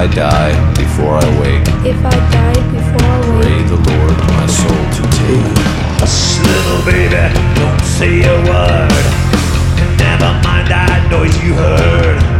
I die before I wake, If I die before I pray wake, the Lord my soul to take. Hush, little baby, don't say a word. Never mind that noise you heard.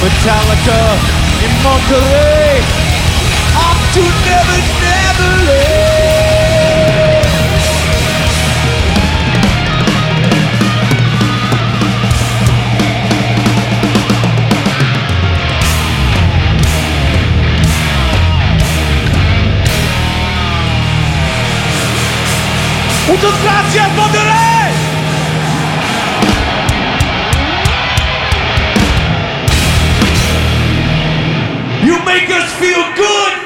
Metallica in Monterrey. Off to Never Never. Muchas gracias, Monterrey. Make us feel good,